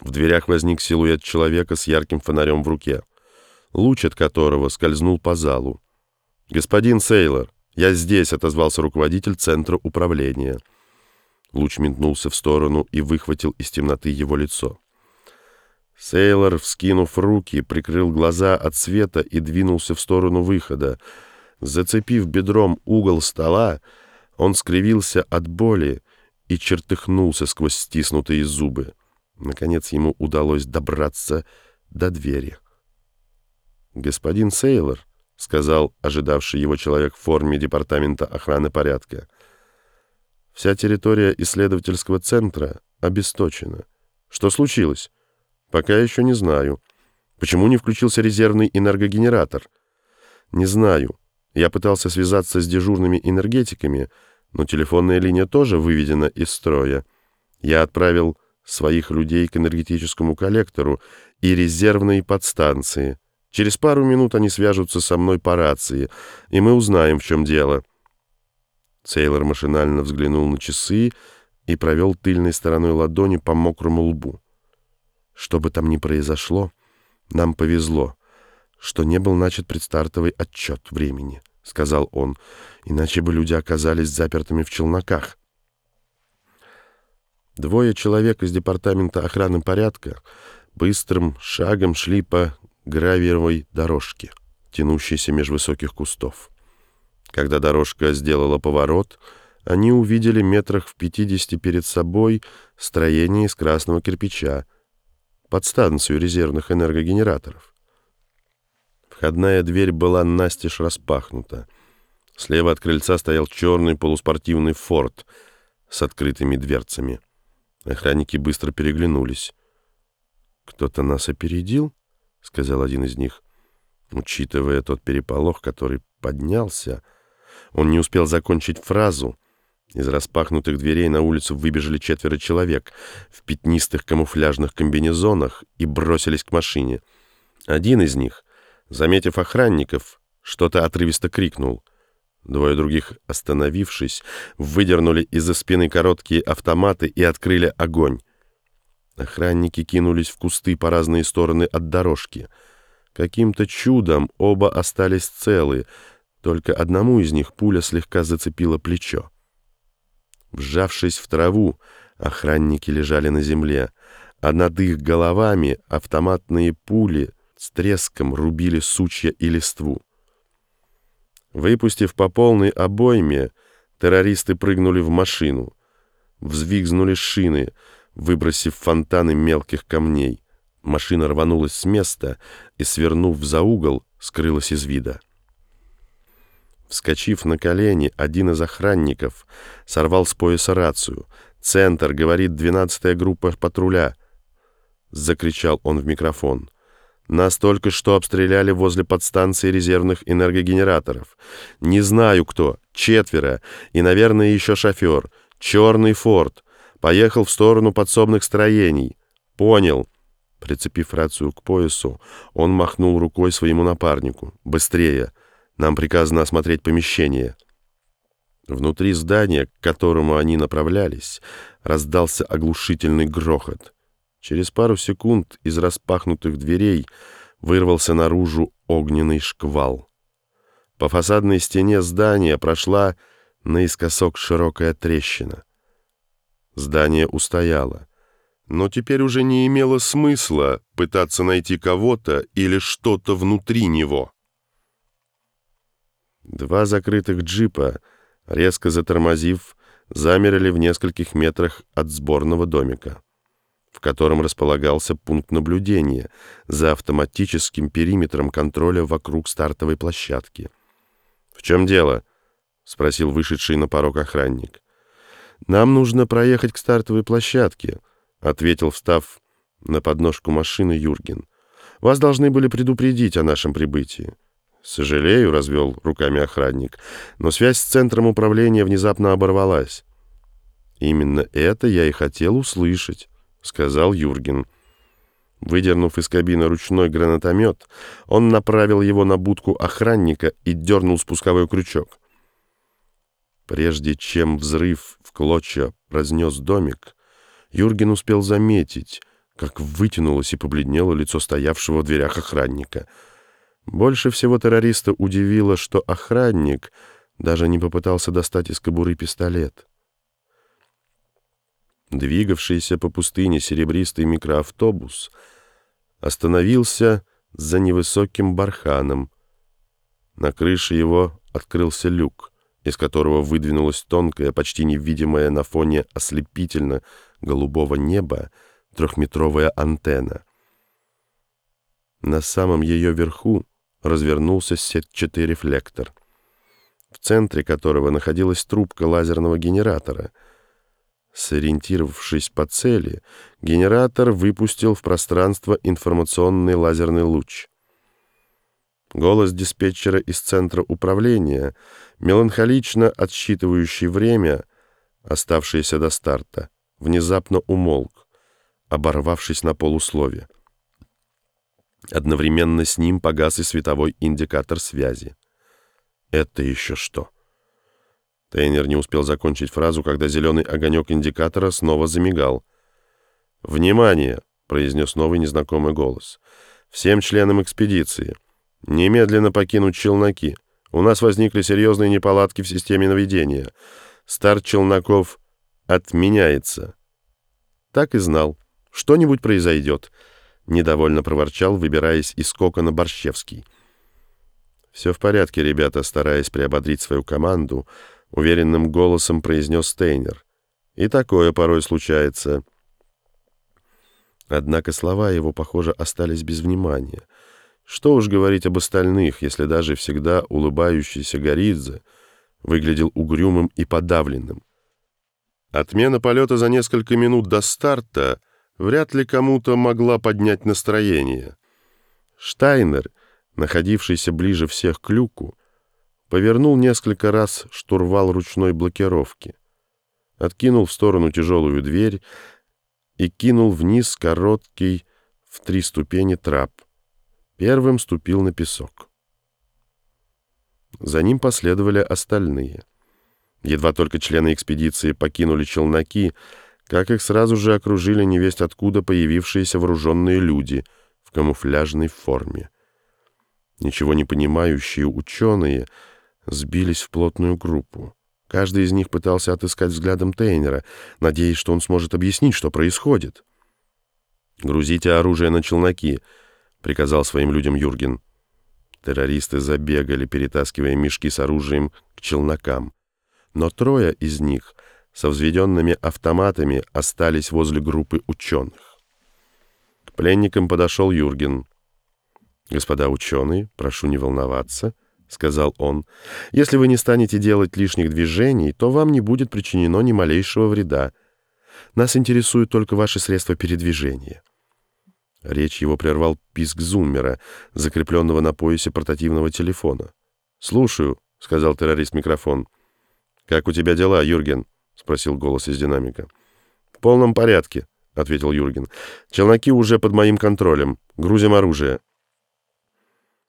В дверях возник силуэт человека с ярким фонарем в руке, луч от которого скользнул по залу. «Господин Сейлор, я здесь», — отозвался руководитель центра управления. Луч метнулся в сторону и выхватил из темноты его лицо. Сейлор, вскинув руки, прикрыл глаза от света и двинулся в сторону выхода. Зацепив бедром угол стола, он скривился от боли и чертыхнулся сквозь стиснутые зубы. Наконец ему удалось добраться до двери. «Господин Сейлор», — сказал ожидавший его человек в форме Департамента охраны порядка, — «вся территория исследовательского центра обесточена. Что случилось?» «Пока еще не знаю. Почему не включился резервный энергогенератор?» «Не знаю. Я пытался связаться с дежурными энергетиками, но телефонная линия тоже выведена из строя. Я отправил своих людей к энергетическому коллектору и резервной подстанции. Через пару минут они свяжутся со мной по рации, и мы узнаем, в чем дело». Сейлор машинально взглянул на часы и провел тыльной стороной ладони по мокрому лбу. Что бы там ни произошло, нам повезло, что не был начат предстартовый отчет времени, — сказал он, — иначе бы люди оказались запертыми в челноках. Двое человек из департамента охраны порядка быстрым шагом шли по гравировой дорожке, тянущейся меж высоких кустов. Когда дорожка сделала поворот, они увидели метрах в пятидесяти перед собой строение из красного кирпича, подстанцию резервных энергогенераторов. Входная дверь была настежь распахнута. Слева от крыльца стоял черный полуспортивный форт с открытыми дверцами. Охранники быстро переглянулись. «Кто-то нас опередил?» — сказал один из них. Учитывая тот переполох, который поднялся, он не успел закончить фразу — из распахнутых дверей на улицу выбежали четверо человек в пятнистых камуфляжных комбинезонах и бросились к машине. Один из них, заметив охранников, что-то отрывисто крикнул. Двое других, остановившись, выдернули из-за спины короткие автоматы и открыли огонь. Охранники кинулись в кусты по разные стороны от дорожки. Каким-то чудом оба остались целы, только одному из них пуля слегка зацепила плечо. Вжавшись в траву, охранники лежали на земле, а над их головами автоматные пули с треском рубили сучья и листву. Выпустив по полной обойме, террористы прыгнули в машину, взвигзнули шины, выбросив фонтаны мелких камней. Машина рванулась с места и, свернув за угол, скрылась из вида. Вскочив на колени, один из охранников сорвал с пояса рацию. «Центр, — говорит двенадцатая группа патруля!» — закричал он в микрофон. «Нас только что обстреляли возле подстанции резервных энергогенераторов. Не знаю кто, четверо, и, наверное, еще шофер. Черный форт. Поехал в сторону подсобных строений. Понял». Прицепив рацию к поясу, он махнул рукой своему напарнику. «Быстрее!» Нам приказано осмотреть помещение. Внутри здания, к которому они направлялись, раздался оглушительный грохот. Через пару секунд из распахнутых дверей вырвался наружу огненный шквал. По фасадной стене здания прошла наискосок широкая трещина. Здание устояло, но теперь уже не имело смысла пытаться найти кого-то или что-то внутри него. Два закрытых джипа, резко затормозив, замерли в нескольких метрах от сборного домика, в котором располагался пункт наблюдения за автоматическим периметром контроля вокруг стартовой площадки. «В чем дело?» — спросил вышедший на порог охранник. «Нам нужно проехать к стартовой площадке», — ответил, встав на подножку машины Юрген. «Вас должны были предупредить о нашем прибытии». «Сожалею», — развел руками охранник, «но связь с центром управления внезапно оборвалась». «Именно это я и хотел услышать», — сказал Юрген. Выдернув из кабины ручной гранатомет, он направил его на будку охранника и дернул спусковой крючок. Прежде чем взрыв в клочья разнес домик, Юрген успел заметить, как вытянулось и побледнело лицо стоявшего в дверях охранника. Больше всего террориста удивило, что охранник даже не попытался достать из кобуры пистолет. Двигавшийся по пустыне серебристый микроавтобус остановился за невысоким барханом. На крыше его открылся люк, из которого выдвинулась тонкая, почти невидимая на фоне ослепительно-голубого неба трехметровая антенна. На самом ее верху развернулся сетчатый рефлектор, в центре которого находилась трубка лазерного генератора. Сориентировавшись по цели, генератор выпустил в пространство информационный лазерный луч. Голос диспетчера из центра управления, меланхолично отсчитывающий время, оставшееся до старта, внезапно умолк, оборвавшись на полуслове. Одновременно с ним погас и световой индикатор связи. Это еще что? Тейнер не успел закончить фразу, когда зеленый огонек индикатора снова замигал. «Внимание!» — произнес новый незнакомый голос. «Всем членам экспедиции. Немедленно покинуть челноки. У нас возникли серьезные неполадки в системе наведения. Старт челноков отменяется». Так и знал. Что-нибудь произойдет. — недовольно проворчал, выбираясь из кокона Борщевский. «Все в порядке, ребята», — стараясь приободрить свою команду, уверенным голосом произнес Стейнер. «И такое порой случается». Однако слова его, похоже, остались без внимания. Что уж говорить об остальных, если даже всегда улыбающийся Горидзе выглядел угрюмым и подавленным. Отмена полета за несколько минут до старта — вряд ли кому-то могла поднять настроение. Штайнер, находившийся ближе всех к люку, повернул несколько раз штурвал ручной блокировки, откинул в сторону тяжелую дверь и кинул вниз короткий в три ступени трап. Первым ступил на песок. За ним последовали остальные. Едва только члены экспедиции покинули челноки, как их сразу же окружили невесть откуда появившиеся вооруженные люди в камуфляжной форме. Ничего не понимающие ученые сбились в плотную группу. Каждый из них пытался отыскать взглядом Тейнера, надеясь, что он сможет объяснить, что происходит. «Грузите оружие на челноки», — приказал своим людям Юрген. Террористы забегали, перетаскивая мешки с оружием к челнокам. Но трое из них — со взведенными автоматами остались возле группы ученых. К пленникам подошел Юрген. «Господа ученые, прошу не волноваться», — сказал он. «Если вы не станете делать лишних движений, то вам не будет причинено ни малейшего вреда. Нас интересуют только ваши средства передвижения». Речь его прервал писк зуммера, закрепленного на поясе портативного телефона. «Слушаю», — сказал террорист микрофон. «Как у тебя дела, Юрген?» — спросил голос из динамика. «В полном порядке», — ответил Юрген. «Челноки уже под моим контролем. Грузим оружие».